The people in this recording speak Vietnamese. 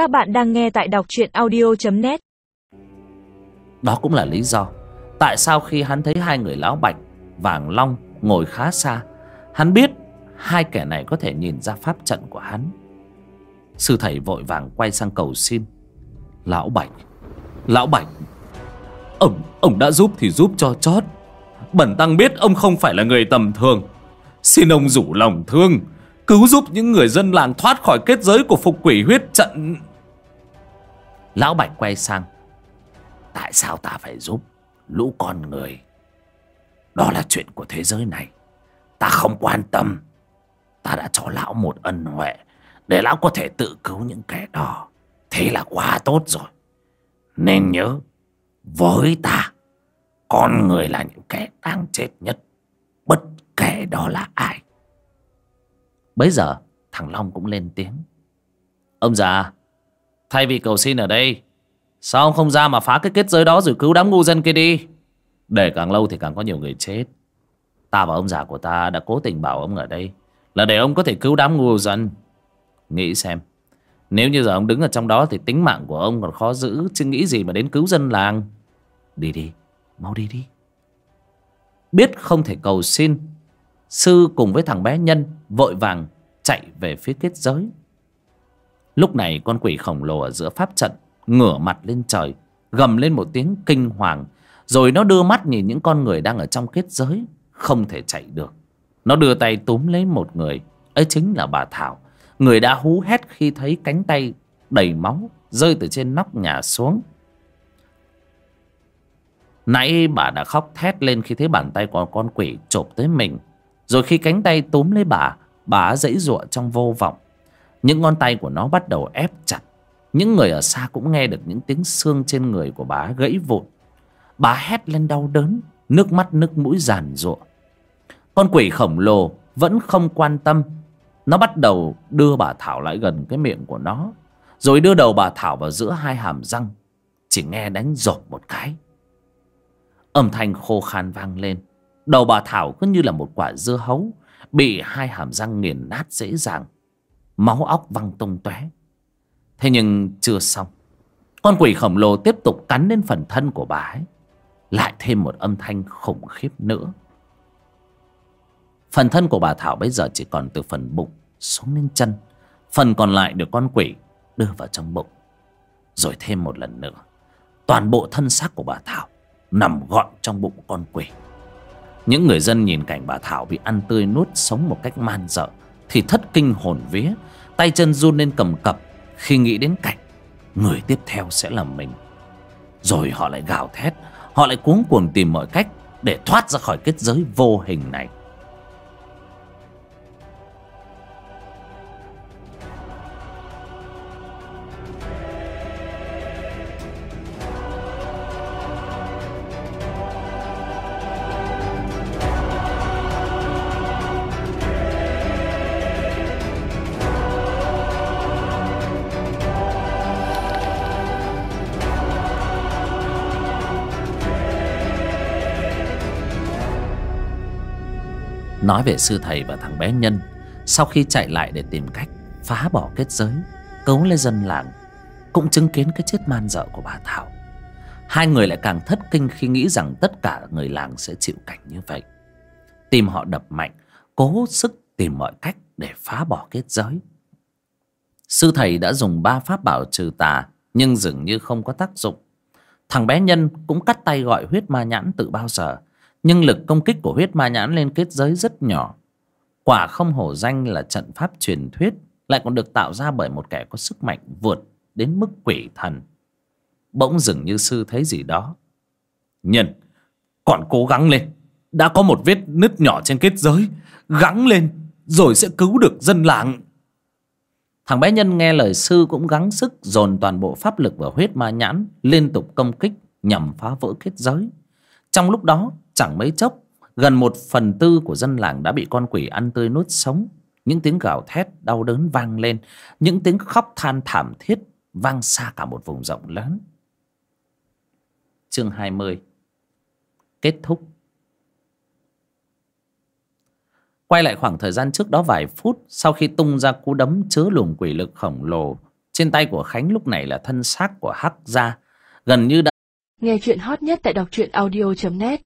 Các bạn đang nghe tại đọc truyện audio.net Đó cũng là lý do Tại sao khi hắn thấy hai người lão bạch Vàng long ngồi khá xa Hắn biết hai kẻ này có thể nhìn ra pháp trận của hắn. Sư thầy vội vàng quay sang cầu xin Lão bạch Lão bạch Ông, ông đã giúp thì giúp cho chót. Bẩn tăng biết ông không phải là người tầm thường. Xin ông rủ lòng thương Cứu giúp những người dân làng thoát khỏi kết giới của phục quỷ huyết trận. Lão Bạch quay sang. Tại sao ta phải giúp lũ con người? Đó là chuyện của thế giới này. Ta không quan tâm. Ta đã cho lão một ân huệ Để lão có thể tự cứu những kẻ đó. Thế là quá tốt rồi. Nên nhớ, Với ta, Con người là những kẻ đang chết nhất. Bất kể đó là ai. Bấy giờ, thằng Long cũng lên tiếng. Ông già Thay vì cầu xin ở đây Sao ông không ra mà phá cái kết giới đó Rồi cứu đám ngu dân kia đi? Để càng lâu thì càng có nhiều người chết. Ta và ông già của ta đã cố tình bảo ông ở đây Là để ông có thể cứu đám ngu dân. Nghĩ xem Nếu như giờ ông đứng ở trong đó Thì tính mạng của ông còn khó giữ Chứ nghĩ gì mà đến cứu dân làng. Đi đi, mau đi đi. Biết không thể cầu xin Sư cùng với thằng bé Nhân Vội vàng chạy về phía kết giới. Lúc này con quỷ khổng lồ ở giữa pháp trận Ngửa mặt lên trời, Gầm lên một tiếng kinh hoàng, Rồi nó đưa mắt nhìn những con người đang ở trong kết giới, Không thể chạy được. Nó đưa tay túm lấy một người, ấy chính là bà Thảo. Người đã hú hét khi thấy cánh tay đầy máu Rơi từ trên nóc nhà xuống. Nãy bà đã khóc thét lên khi thấy bàn tay của con quỷ chộp tới mình. Rồi khi cánh tay túm lấy bà Bà dãy giụa trong vô vọng những ngón tay của nó bắt đầu ép chặt. Những người ở xa cũng nghe được những tiếng xương trên người của bà gãy vụn. Bà hét lên đau đớn, Nước mắt, nước mũi giàn ruộng Con quỷ khổng lồ vẫn không quan tâm. Nó bắt đầu đưa bà Thảo lại gần cái miệng của nó, Rồi đưa đầu bà Thảo vào giữa hai hàm răng. Chỉ nghe đánh rột một cái. Âm thanh khô khan vang lên. Đầu bà Thảo cứ như là một quả dưa hấu, Bị hai hàm răng nghiền nát dễ dàng máu óc văng tung tóe. Thế nhưng chưa xong. Con quỷ khổng lồ tiếp tục cắn lên phần thân của bà ấy. Lại thêm một âm thanh khủng khiếp nữa. Phần thân của bà thảo bây giờ chỉ còn từ phần bụng xuống đến chân. Phần còn lại được con quỷ đưa vào trong bụng. Rồi thêm một lần nữa, toàn bộ thân xác của bà thảo nằm gọn trong bụng con quỷ. Những người dân nhìn cảnh bà thảo bị ăn tươi nuốt sống một cách man dợ thì thất kinh hồn vía, tay chân run lên cầm cập. Khi nghĩ đến cảnh, người tiếp theo sẽ là mình. Rồi họ lại gào thét, họ lại cuống cuồng tìm mọi cách để thoát ra khỏi kết giới vô hình này. Nói về sư thầy và thằng bé nhân. Sau khi chạy lại để tìm cách phá bỏ kết giới cấu lấy dân làng, cũng chứng kiến cái chết man dợ của bà thảo. Hai người lại càng thất kinh khi nghĩ rằng tất cả người làng sẽ chịu cảnh như vậy. Tim họ đập mạnh, cố sức tìm mọi cách để phá bỏ kết giới. Sư thầy đã dùng ba pháp bảo trừ tà, nhưng dường như không có tác dụng. Thằng bé nhân cũng cắt tay gọi huyết ma nhãn từ bao giờ nhưng lực công kích của huyết ma nhãn lên kết giới rất nhỏ. Quả không hổ danh là trận pháp truyền thuyết, lại còn được tạo ra bởi một kẻ có sức mạnh vượt đến mức quỷ thần. Bỗng dừng như sư thấy gì đó. Nhân, còn cố gắng lên. Đã có một vết nứt nhỏ trên kết giới. Gắng lên, rồi sẽ cứu được dân làng. Thằng bé nhân nghe lời sư cũng gắng sức dồn toàn bộ pháp lực vào huyết ma nhãn, liên tục công kích nhằm phá vỡ kết giới. Trong lúc đó Chẳng mấy chốc, Gần một phần tư của dân làng đã bị con quỷ ăn tươi nuốt sống. Những tiếng gào thét, đau đớn vang lên, Những tiếng khóc than thảm thiết Vang xa cả một vùng rộng lớn. Chương 20 Kết thúc. Quay lại khoảng thời gian trước đó vài phút, Sau khi tung ra cú đấm chứa luồng quỷ lực khổng lồ, trên tay của khánh lúc này là thân xác của hắc gia, gần như đã Nghe chuyện hot nhất tại đọc truyện audio.net